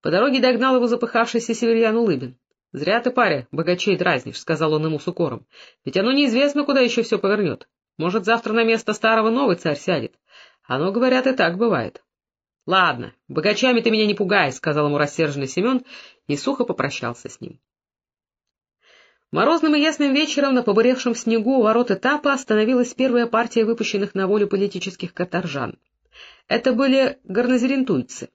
По дороге догнал его запыхавшийся северьян Улыбин. — Зря ты, паря, богачей дразнишь, — сказал он ему с укором. — Ведь оно неизвестно, куда еще все повернет. Может, завтра на место старого новый царь сядет. Оно, говорят, и так бывает. — Ладно, богачами ты меня не пугай, — сказал ему рассерженный Семен и сухо попрощался с ним. Морозным и ясным вечером на побуревшем снегу у ворот этапа остановилась первая партия выпущенных на волю политических каторжан. Это были горнозерентуйцы.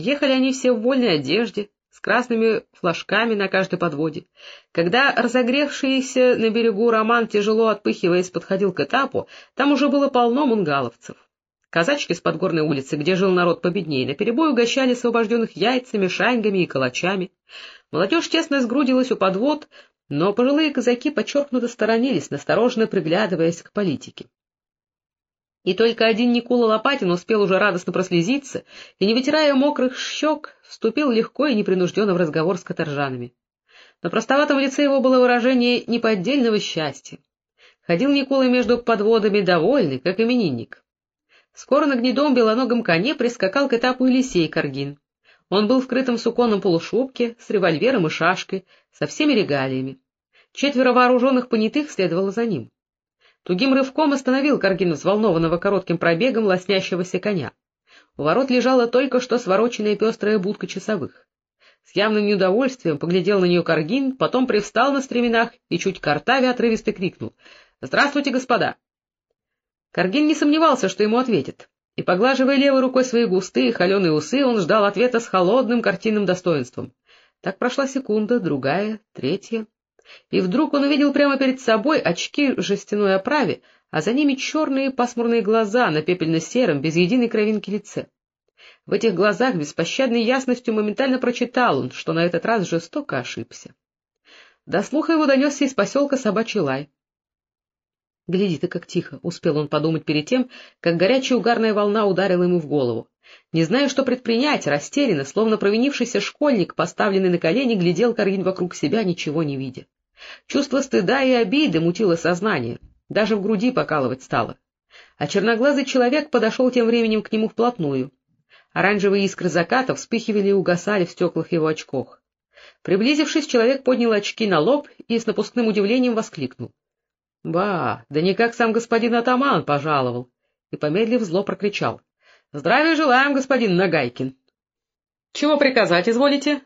Ехали они все в вольной одежде, с красными флажками на каждой подводе. Когда разогревшийся на берегу Роман, тяжело отпыхиваясь, подходил к этапу, там уже было полно мунгаловцев. Казачки с подгорной улицы, где жил народ победнее, наперебой угощали освобожденных яйцами, шаньгами и калачами. Молодежь тесно сгрудилась у подвод, но пожилые казаки подчеркнуто сторонились, настороженно приглядываясь к политике. И только один Никола Лопатин успел уже радостно прослезиться и, не вытирая мокрых щек, вступил легко и непринужденно в разговор с каторжанами. На простоватом лице его было выражение неподдельного счастья. Ходил Никола между подводами довольный, как именинник. Скоро на гнедом белоногом коне прискакал к этапу Елисей Каргин. Он был в крытом суконном полушубке, с револьвером и шашкой, со всеми регалиями. Четверо вооруженных понятых следовало за ним. Тугим рывком остановил Каргин взволнованного коротким пробегом лоснящегося коня. У ворот лежала только что свороченная пестрая будка часовых. С явным неудовольствием поглядел на нее Каргин, потом привстал на стременах и чуть картаве отрывисто крикнул — Здравствуйте, господа! Каргин не сомневался, что ему ответят и, поглаживая левой рукой свои густые холеные усы, он ждал ответа с холодным картинным достоинством. Так прошла секунда, другая, третья. И вдруг он увидел прямо перед собой очки в жестяной оправе, а за ними черные пасмурные глаза на пепельно-сером, без единой кровинки лице. В этих глазах беспощадной ясностью моментально прочитал он, что на этот раз жестоко ошибся. До слуха его донесся из поселка собачий лай. Гляди ты, как тихо, — успел он подумать перед тем, как горячая угарная волна ударила ему в голову. Не зная, что предпринять, растерянно, словно провинившийся школьник, поставленный на колени, глядел Карин вокруг себя, ничего не видя. Чувство стыда и обиды мутило сознание, даже в груди покалывать стало. А черноглазый человек подошел тем временем к нему вплотную. Оранжевые искры заката вспыхивали и угасали в стеклах его очков. Приблизившись, человек поднял очки на лоб и с напускным удивлением воскликнул. — Ба, да не как сам господин атаман пожаловал! И, помедлив, зло прокричал. — Здравия желаем, господин Нагайкин! — Чего приказать изволите?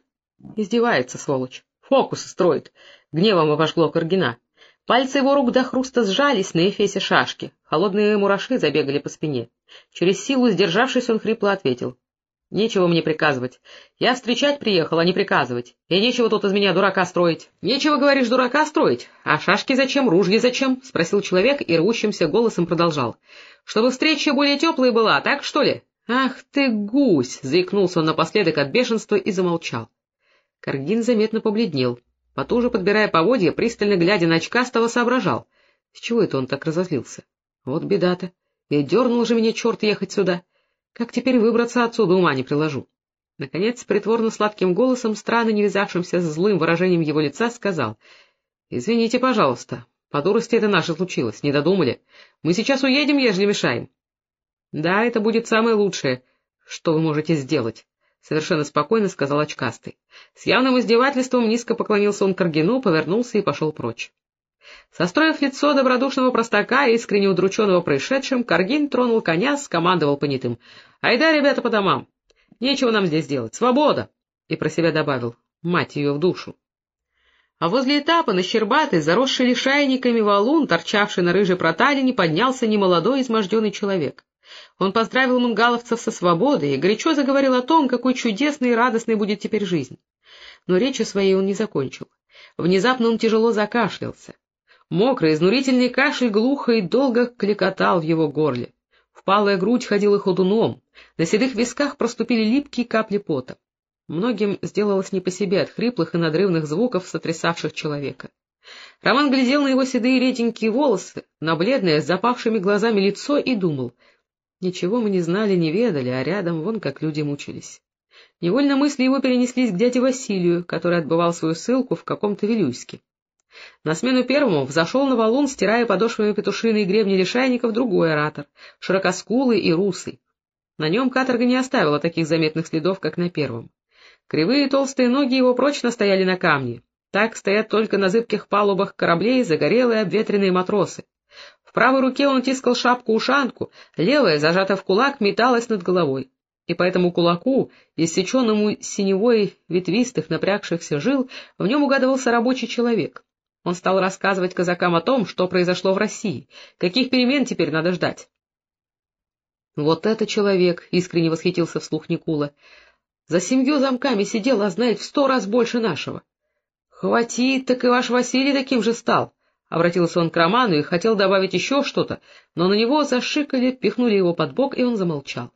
Издевается, сволочь. Фокусы строит. Гневом обожгло Каргина. Пальцы его рук до хруста сжались на эфесе шашки. Холодные мураши забегали по спине. Через силу, сдержавшись, он хрипло ответил. — Нечего мне приказывать. Я встречать приехал, а не приказывать. И нечего тут из меня дурака строить. — Нечего, говоришь, дурака строить? А шашки зачем, ружья зачем? — спросил человек и рвущимся голосом продолжал. — Чтобы встреча более теплая была, так что ли? — Ах ты, гусь! — заикнулся он напоследок от бешенства и замолчал. Каргин заметно побледнел. Потуже подбирая поводья, пристально глядя на очкастого, соображал. С чего это он так разозлился? Вот беда-то. И дернул же меня черт ехать сюда. Как теперь выбраться отсюда, ума не приложу. Наконец, притворно-сладким голосом, странно не вязавшимся с злым выражением его лица, сказал. — Извините, пожалуйста, по дурости это наше случилось, не додумали. Мы сейчас уедем, ежели мешаем. — Да, это будет самое лучшее, что вы можете сделать, — совершенно спокойно сказал очкастый. С явным издевательством низко поклонился он Каргину, повернулся и пошел прочь. Состроив лицо добродушного простака, искренне удрученного происшедшим, Каргин тронул коня, скомандовал понятым. — Айда, ребята, по домам! Нечего нам здесь делать. Свобода! И про себя добавил. Мать ее в душу! А возле этапа на щербатый, заросший лишайниками валун, торчавший на рыжей проталине, поднялся немолодой изможденный человек. Он поздравил мунгаловцев со свободой и горячо заговорил о том, какой чудесной и радостной будет теперь жизнь. Но речи своей он не закончил. Внезапно он тяжело закашлялся. Мокрый, изнурительный кашель глухо и долго клекотал в его горле. Впалая грудь ходила ходуном, на седых висках проступили липкие капли пота. Многим сделалось не по себе от хриплых и надрывных звуков, сотрясавших человека. Роман глядел на его седые реденькие волосы, на бледное с запавшими глазами лицо и думал. Ничего мы не знали, не ведали, а рядом вон как люди мучились. Невольно мысли его перенеслись к дяде Василию, который отбывал свою ссылку в каком-то Вилюйске. На смену первому взошел на валун, стирая подошвами петушиные гребни лишайников, другой оратор, широкоскулый и русый. На нем каторга не оставила таких заметных следов, как на первом. Кривые толстые ноги его прочно стояли на камне. Так стоят только на зыбких палубах кораблей загорелые обветренные матросы. В правой руке он тискал шапку-ушанку, левая, зажата в кулак, металась над головой. И по этому кулаку, иссеченному синевой ветвистых напрягшихся жил, в нем угадывался рабочий человек. Он стал рассказывать казакам о том, что произошло в России, каких перемен теперь надо ждать. — Вот это человек! — искренне восхитился вслух Никула. — За семью замками сидел, а знает в сто раз больше нашего. — Хватит, так и ваш Василий таким же стал! — обратился он к Роману и хотел добавить еще что-то, но на него зашикали, пихнули его под бок, и он замолчал.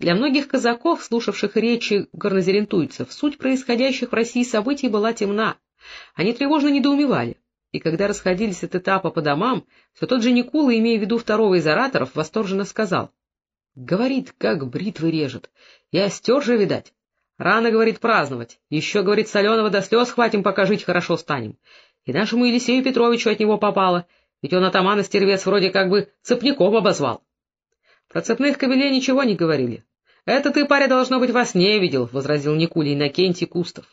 Для многих казаков, слушавших речи горнозерентуйцев, суть происходящих в России событий была темна. Они тревожно недоумевали, и когда расходились от этапа по домам, все тот же Никула, имея в виду второго из ораторов, восторженно сказал. — Говорит, как бритвы режет. Я стер же, видать. Рано, говорит, праздновать. Еще, говорит, соленого до слез хватим, пока жить хорошо станем. И нашему Елисею Петровичу от него попало, ведь он атамана-стервец вроде как бы цепняком обозвал. Про цепных кобелей ничего не говорили. — Это ты, паря, должно быть, во сне видел, — возразил Никулий Иннокентий Кустов.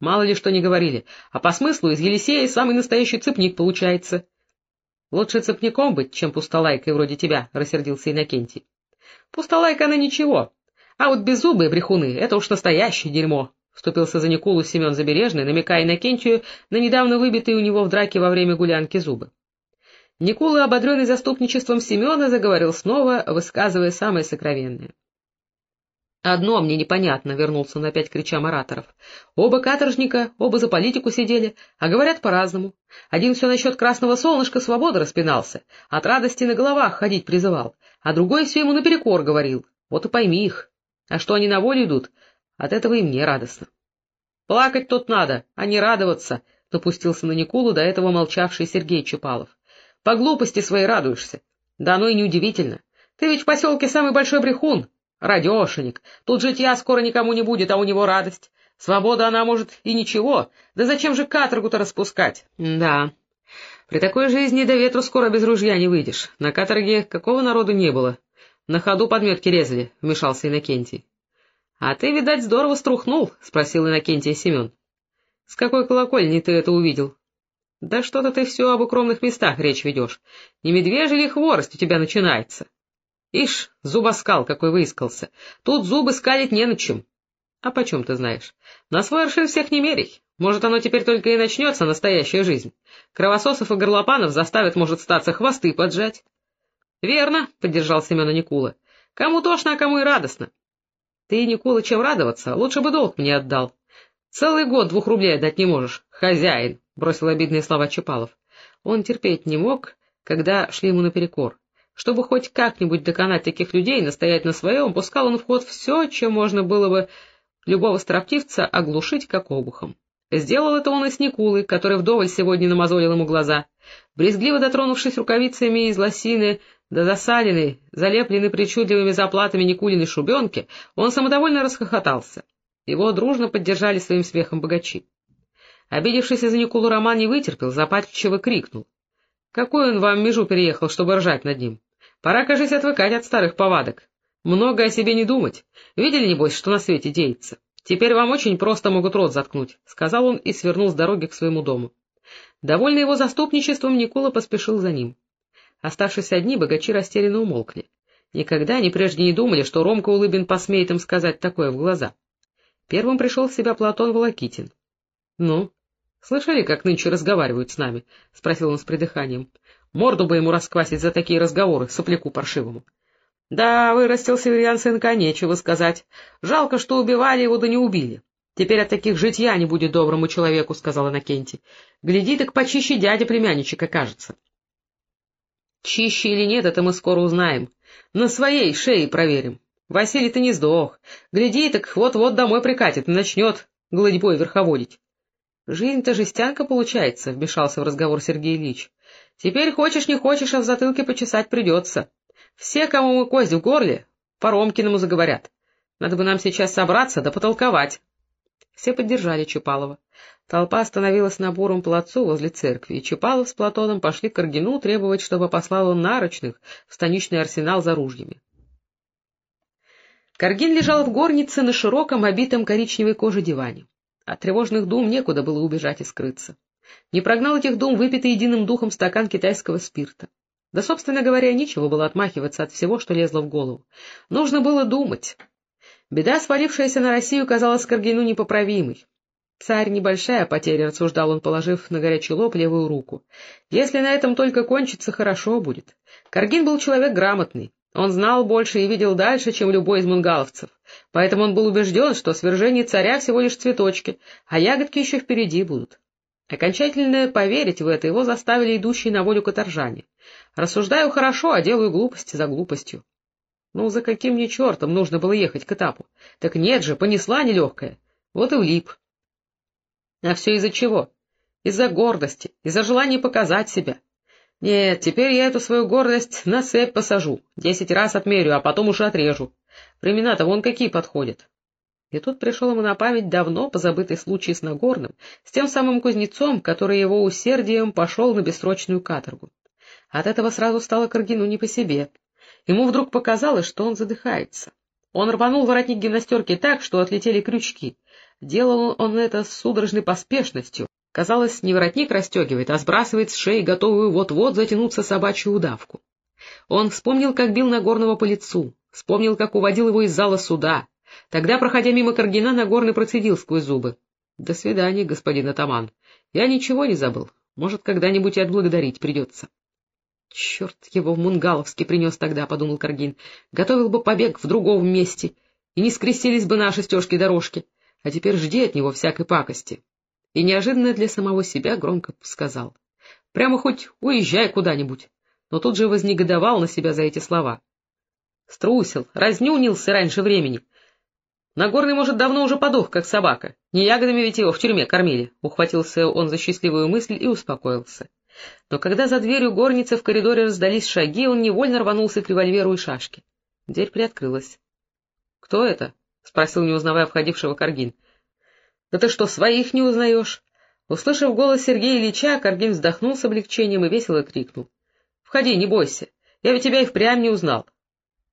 Мало ли что не говорили, а по смыслу из Елисея самый настоящий цепник получается. — Лучше цепником быть, чем пустолайкой вроде тебя, — рассердился Иннокентий. — Пустолайка она ничего, а вот беззубые брехуны — это уж настоящее дерьмо, — вступился за Никулу Семен Забережный, намекая Иннокентию на недавно выбитые у него в драке во время гулянки зубы. Никула, ободренный заступничеством Семена, заговорил снова, высказывая самое сокровенное. «Одно мне непонятно», — вернулся он опять крича ораторов. «Оба каторжника, оба за политику сидели, а говорят по-разному. Один все насчет красного солнышка свободы распинался, от радости на головах ходить призывал, а другой все ему наперекор говорил. Вот и пойми их. А что они на волю идут, от этого и мне радостно». «Плакать тут надо, а не радоваться», — напустился на Никулу до этого молчавший Сергей Чапалов. По глупости своей радуешься. Да оно и неудивительно. Ты ведь в поселке самый большой брехун. Радешенек. Тут житья скоро никому не будет, а у него радость. Свобода она, может, и ничего. Да зачем же каторгу-то распускать? Да. При такой жизни до ветру скоро без ружья не выйдешь. На каторге какого народу не было. На ходу подметки резали, — вмешался Иннокентий. — А ты, видать, здорово струхнул, — спросил Иннокентий Семен. — С какой колокольни ты это увидел? — Да что-то ты все об укромных местах речь ведешь. Не медвежий ли хворост у тебя начинается? Ишь, зубоскал какой выискался. Тут зубы скалить не на чем. А почем ты знаешь? На свой аршин всех не мерей. Может, оно теперь только и начнется, настоящая жизнь. Кровососов и горлопанов заставят, может, статься хвосты поджать. — Верно, — поддержал Семена Никула. — Кому тошно, а кому и радостно. — Ты, Никула, чем радоваться? Лучше бы долг мне отдал. Целый год двух рублей отдать не можешь. Хозяин. — бросил обидные слова Чапалов. Он терпеть не мог, когда шли ему наперекор. Чтобы хоть как-нибудь доконать таких людей, настоять на своем, пускал он в ход все, чем можно было бы любого строптивца оглушить как обухом. Сделал это он и с Никулой, который вдоволь сегодня намазолил ему глаза. Брезгливо дотронувшись рукавицами из лосины до засаленной, залепленной причудливыми заплатами Никулиной шубенки, он самодовольно расхохотался. Его дружно поддержали своим смехом богачи. Обидевшийся за Никулу Роман не вытерпел, запальчиво крикнул. — Какой он вам межу переехал, чтобы ржать над ним? Пора, кажись, отвыкать от старых повадок. Много о себе не думать. Видели, небось, что на свете деется? Теперь вам очень просто могут рот заткнуть, — сказал он и свернул с дороги к своему дому. Довольный его заступничеством, Никула поспешил за ним. Оставшись одни, богачи растерянно умолкли. Никогда они прежде не думали, что Ромка Улыбин посмеет им сказать такое в глаза. Первым пришел в себя Платон Волокитин. — Ну, слышали, как нынче разговаривают с нами? — спросил он с придыханием. — Морду бы ему расквасить за такие разговоры, сопляку паршивому. — Да, вырастил северян сынка, нечего сказать. Жалко, что убивали его, да не убили. Теперь от таких житья не будет доброму человеку, — сказал Иннокентий. — Гляди, так почище дядя племянничек окажется. — Чище или нет, это мы скоро узнаем. На своей шее проверим. Василий-то не сдох. Гляди, так вот-вот домой прикатит и начнет гладьбой верховодить. — Жизнь-то жестянка получается, — вмешался в разговор Сергей Ильич. — Теперь хочешь не хочешь, а в затылке почесать придется. Все, кому мы кость в горле, по Ромкиному заговорят. Надо бы нам сейчас собраться да потолковать. Все поддержали Чапалова. Толпа остановилась на буром плацу возле церкви, и Чапалов с Платоном пошли к Аргину требовать, чтобы послал он нарочных в станичный арсенал за ружьями. Каргин лежал в горнице на широком, обитом коричневой кожей диване. От тревожных дум некуда было убежать и скрыться. Не прогнал этих дум выпитый единым духом стакан китайского спирта. Да, собственно говоря, ничего было отмахиваться от всего, что лезло в голову. Нужно было думать. Беда, свалившаяся на Россию, казалась Каргину непоправимой. Царь — небольшая потеря, — рассуждал он, положив на горячий лоб левую руку. Если на этом только кончится, хорошо будет. Каргин был человек грамотный. Он знал больше и видел дальше, чем любой из мунгаловцев. Поэтому он был убежден, что свержение царя всего лишь цветочки, а ягодки еще впереди будут. Окончательно поверить в это его заставили идущие на волю каторжане. Рассуждаю хорошо, а делаю глупости за глупостью. Ну, за каким мне чертом нужно было ехать к этапу? Так нет же, понесла нелегкая. Вот и влип. А все из-за чего? Из-за гордости, из-за желания показать себя. Нет, теперь я эту свою гордость на цепь посажу, десять раз отмерю, а потом уж отрежу. Времена-то вон какие подходят. И тут пришел ему на память давно позабытый случай с Нагорным, с тем самым кузнецом, который его усердием пошел на бессрочную каторгу. От этого сразу стало Каргину не по себе. Ему вдруг показалось, что он задыхается. Он рванул воротник гимнастерки так, что отлетели крючки. Делал он это с судорожной поспешностью. Казалось, не воротник расстегивает, а сбрасывает с шеи готовую вот-вот затянуться собачью удавку. Он вспомнил, как бил Нагорного по лицу, вспомнил, как уводил его из зала суда, Тогда, проходя мимо Каргина, Нагорный процедил сквозь зубы. — До свидания, господин атаман. Я ничего не забыл. Может, когда-нибудь и отблагодарить придется. — Черт его в Мунгаловске принес тогда, — подумал Каргин. — Готовил бы побег в другом месте, и не скрестились бы наши стежки-дорожки. А теперь жди от него всякой пакости. И неожиданно для самого себя громко сказал. — Прямо хоть уезжай куда-нибудь. Но тут же вознегодовал на себя за эти слова. Струсил, разнюнился раньше времени. Нагорный, может, давно уже подох, как собака. Не ягодами ведь его в тюрьме кормили. Ухватился он за счастливую мысль и успокоился. Но когда за дверью горницы в коридоре раздались шаги, он невольно рванулся к револьверу и шашке. Дверь приоткрылась. — Кто это? — спросил, не узнавая входившего Каргин. — Да ты что, своих не узнаешь? Услышав голос Сергея Ильича, Каргин вздохнул с облегчением и весело крикнул. — Входи, не бойся. Я ведь тебя и впрямь не узнал.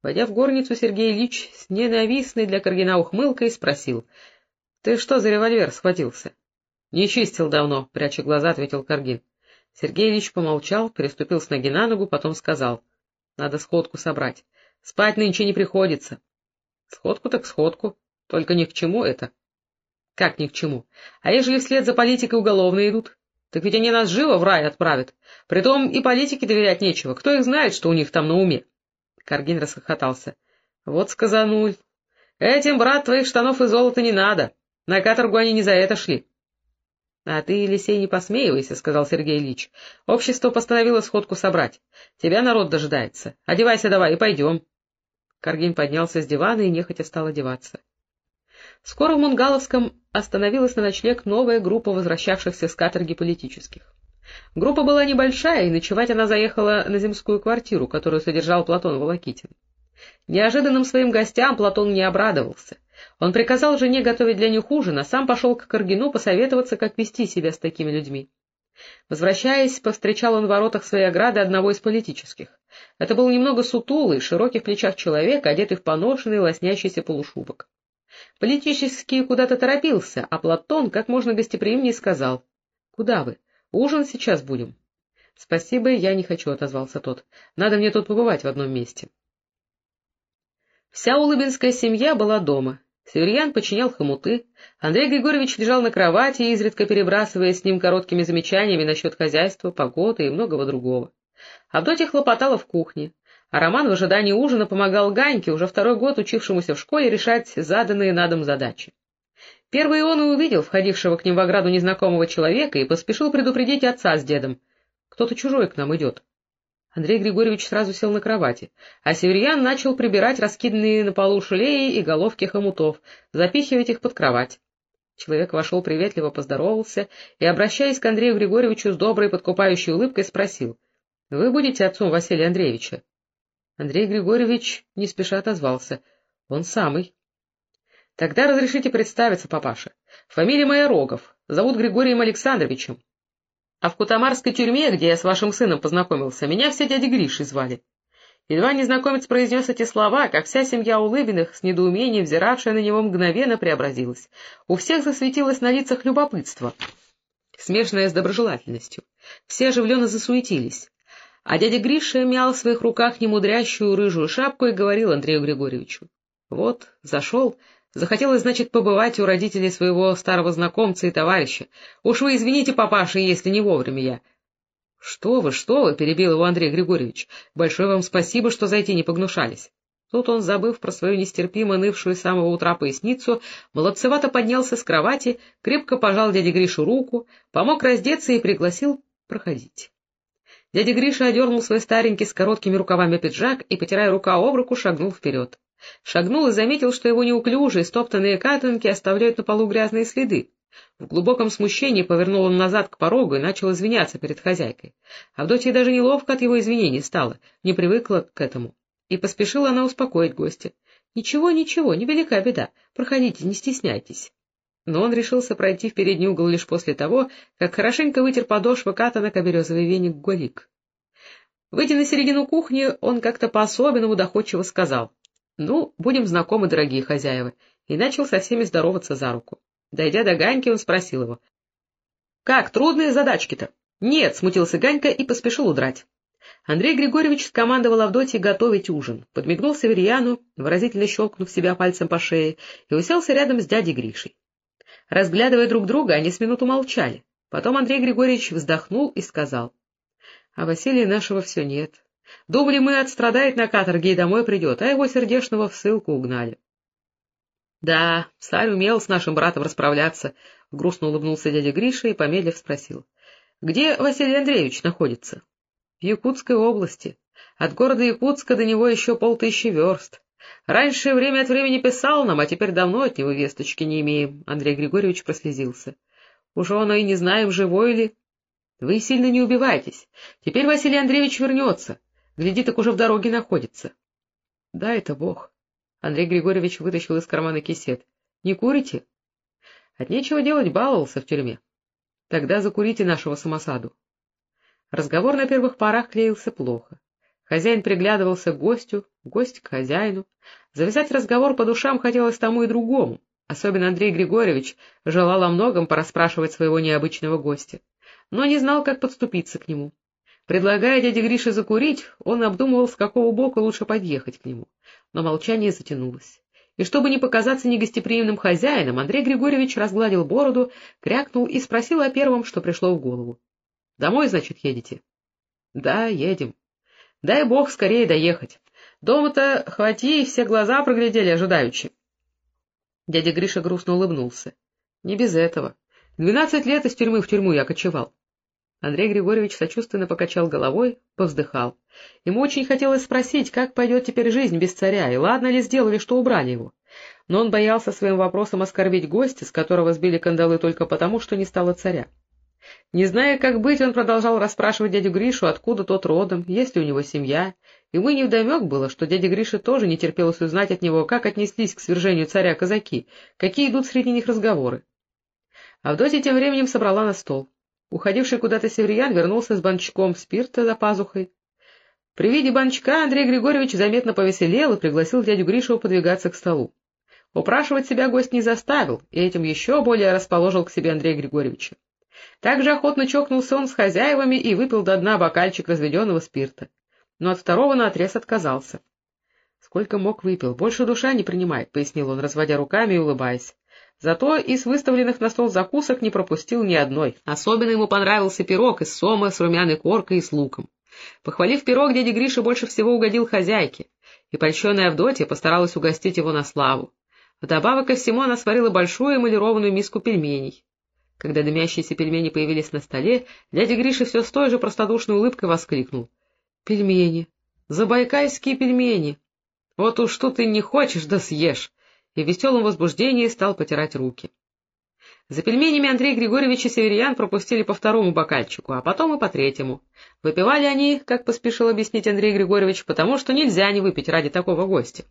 Войдя в горницу, Сергей Ильич с ненавистной для Каргина ухмылкой спросил. — Ты что за револьвер схватился? — Не чистил давно, — пряча глаза, ответил Каргин. Сергей Ильич помолчал, переступил с ноги на ногу, потом сказал. — Надо сходку собрать. Спать нынче не приходится. — Сходку так сходку. Только ни к чему это. — Как ни к чему? А ежели вслед за политикой уголовные идут? Так ведь они нас живо в рай отправят. Притом и политике доверять нечего. Кто их знает, что у них там на уме? Каргин расхохотался. — Вот сказануль. Этим, брат, твоих штанов и золота не надо. На каторгу они не за это шли. — А ты, Елисей, не посмеивайся, — сказал Сергей Ильич. — Общество постановило сходку собрать. Тебя народ дожидается. Одевайся давай и пойдем. Каргин поднялся с дивана и нехотя стал одеваться. Скоро в Мунгаловском остановилась на ночлег новая группа возвращавшихся с каторги политических. Группа была небольшая, и ночевать она заехала на земскую квартиру, которую содержал Платон Волокитин. Неожиданным своим гостям Платон не обрадовался. Он приказал жене готовить для них ужин, а сам пошел к Каргину посоветоваться, как вести себя с такими людьми. Возвращаясь, повстречал он в воротах своей ограды одного из политических. Это был немного сутулый, широких плечах человек, одетый в поношенный, лоснящийся полушубок. Политический куда-то торопился, а Платон как можно гостеприимнее сказал. — Куда вы? Ужин сейчас будем. — Спасибо, я не хочу, — отозвался тот. — Надо мне тут побывать в одном месте. Вся улыбинская семья была дома. Северьян починял хомуты, Андрей Григорьевич лежал на кровати, изредка перебрасывая с ним короткими замечаниями насчет хозяйства, погоды и многого другого. Авдотья хлопотала в кухне, а Роман в ожидании ужина помогал Ганьке, уже второй год учившемуся в школе, решать заданные на дом задачи. Первый он и увидел входившего к ним в ограду незнакомого человека и поспешил предупредить отца с дедом. Кто-то чужой к нам идет. Андрей Григорьевич сразу сел на кровати, а Северьян начал прибирать раскиданные на полу шелеи и головки хомутов, запихивать их под кровать. Человек вошел приветливо, поздоровался и, обращаясь к Андрею Григорьевичу с доброй подкупающей улыбкой, спросил. — Вы будете отцом Василия Андреевича? Андрей Григорьевич не спеша отозвался. — Он самый. — Тогда разрешите представиться, папаша. Фамилия моя Рогов, зовут Григорием Александровичем. А в Кутамарской тюрьме, где я с вашим сыном познакомился, меня все дяди Гришей звали. Едва незнакомец произнес эти слова, как вся семья Улыбиных, с недоумением взиравшая на него, мгновенно преобразилась. У всех засветилось на лицах любопытство, смешанное с доброжелательностью. Все оживленно засуетились. А дядя Гриша мял в своих руках немудрящую рыжую шапку и говорил Андрею Григорьевичу. — Вот, зашел, захотелось, значит, побывать у родителей своего старого знакомца и товарища. Уж вы извините, папаша, если не вовремя я. — Что вы, что вы, — перебил его Андрей Григорьевич, — большое вам спасибо, что зайти не погнушались. Тут он, забыв про свою нестерпимо нывшую с самого утра поясницу, молодцевато поднялся с кровати, крепко пожал дяде Гришу руку, помог раздеться и пригласил проходить. Дядя Гриша одернул свой старенький с короткими рукавами пиджак и, потирая рука об руку, шагнул вперед. Шагнул и заметил, что его неуклюжие стоптанные катанки оставляют на полу грязные следы. В глубоком смущении повернул он назад к порогу и начал извиняться перед хозяйкой. Авдотья даже неловко от его извинений стала, не привыкла к этому. И поспешила она успокоить гостя. — Ничего, ничего, невелика беда, проходите, не стесняйтесь. Но он решился пройти в передний угол лишь после того, как хорошенько вытер подошвы катанок о березовый веник Голик. Выйдя на середину кухни, он как-то по-особенному доходчиво сказал. — Ну, будем знакомы, дорогие хозяева, и начал со всеми здороваться за руку. Дойдя до Ганьки, он спросил его. — Как, трудные задачки-то? — Нет, — смутился Ганька и поспешил удрать. Андрей Григорьевич скомандовал Авдотье готовить ужин, подмигнул Северьяну, выразительно щелкнув себя пальцем по шее, и уселся рядом с дядей Гришей. Разглядывая друг друга, они с минуту молчали. Потом Андрей Григорьевич вздохнул и сказал. — А Василия нашего все нет. Думали мы, отстрадает на каторге и домой придет, а его сердечного в ссылку угнали. Да, царь умел с нашим братом расправляться, — грустно улыбнулся дядя Гриша и, помедлив, спросил. — Где Василий Андреевич находится? — В Якутской области. От города Якутска до него еще полтысячи верст. Раньше время от времени писал нам, а теперь давно от него весточки не имеем. Андрей Григорьевич прослезился. Уже оно и не знаем, живой ли. Вы сильно не убивайтесь. Теперь Василий Андреевич вернется. Гляди, так уже в дороге находится. Да, это Бог. Андрей Григорьевич вытащил из кармана кисет. — Не курите? — От нечего делать баловался в тюрьме. — Тогда закурите нашего самосаду. Разговор на первых порах клеился плохо. Хозяин приглядывался к гостю, гость к хозяину. Завязать разговор по душам хотелось тому и другому. Особенно Андрей Григорьевич желал о многом порасспрашивать своего необычного гостя, но не знал, как подступиться к нему. Предлагая дяде Грише закурить, он обдумывал, с какого бока лучше подъехать к нему но молчание затянулось. И чтобы не показаться негостеприимным хозяином, Андрей Григорьевич разгладил бороду, крякнул и спросил о первом, что пришло в голову. — Домой, значит, едете? — Да, едем. — Дай бог скорее доехать. Дома-то хвати, все глаза проглядели ожидаючи. Дядя Гриша грустно улыбнулся. — Не без этого. Двенадцать лет из тюрьмы в тюрьму я кочевал. Андрей Григорьевич сочувственно покачал головой, повздыхал. Ему очень хотелось спросить, как пойдет теперь жизнь без царя, и ладно ли сделали, что убрали его. Но он боялся своим вопросом оскорбить гостя, с которого сбили кандалы только потому, что не стало царя. Не зная, как быть, он продолжал расспрашивать дядю Гришу, откуда тот родом, есть ли у него семья. Ему невдомек было, что дядя Гриша тоже не терпелось узнать от него, как отнеслись к свержению царя казаки, какие идут среди них разговоры. Авдотья тем временем собрала на стол. Уходивший куда-то северян вернулся с банчком спирта за пазухой. При виде банчка Андрей Григорьевич заметно повеселел и пригласил дядю Гришу подвигаться к столу. Упрашивать себя гость не заставил, и этим еще более расположил к себе Андрея Григорьевича. Также охотно чокнулся он с хозяевами и выпил до дна бокальчик разведенного спирта. Но от второго наотрез отказался. — Сколько мог выпил, больше душа не принимает, — пояснил он, разводя руками и улыбаясь. Зато из выставленных на стол закусок не пропустил ни одной. Особенно ему понравился пирог из сома с румяной коркой и с луком. Похвалив пирог, дядя Гриша больше всего угодил хозяйке, и польщенная Авдотья постаралась угостить его на славу. Вдобавок ко всему она сварила большую эмалированную миску пельменей. Когда дымящиеся пельмени появились на столе, дядя Гриша все с той же простодушной улыбкой воскликнул. — Пельмени! Забайкальские пельмени! Вот уж что ты не хочешь, да съешь! И в веселом возбуждении стал потирать руки. За пельменями Андрей Григорьевич и Северьян пропустили по второму бокальчику, а потом и по третьему. Выпивали они, как поспешил объяснить Андрей Григорьевич, потому что нельзя не выпить ради такого гостя.